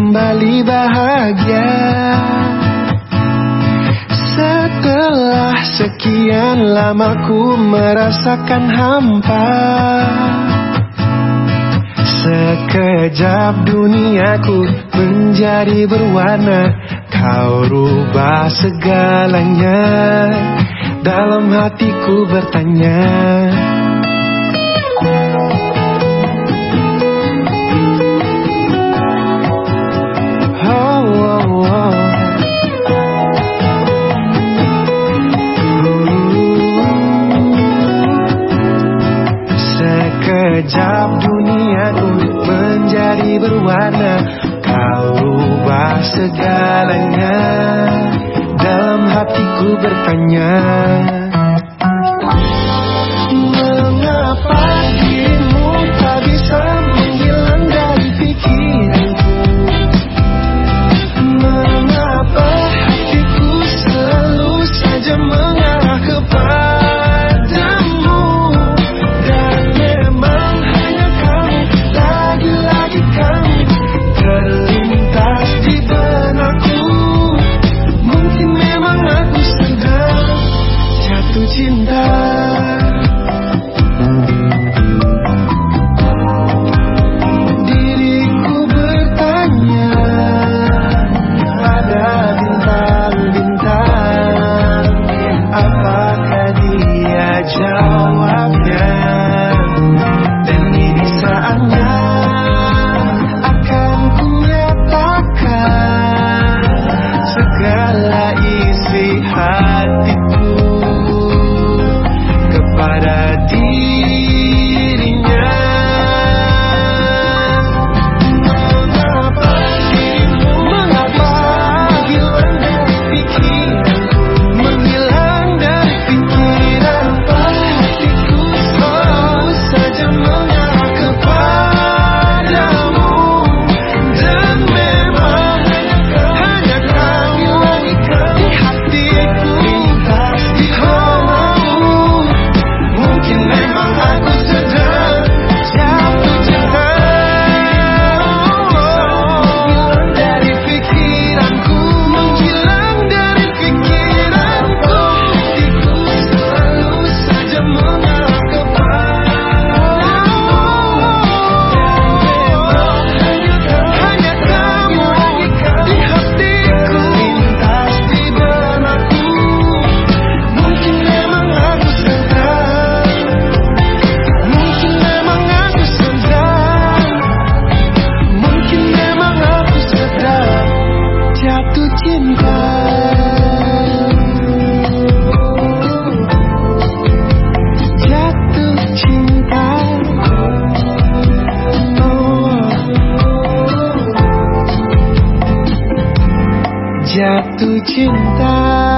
kembali bahagia. Setelah sekian lama ku merasakan hampa Sekejap duniaku menjadi berwarna. Kau rubah segalanya. Dalam hatiku bertanya berwarna. Kau ubah segalanya. Dalam hatiku bertanya 不简单。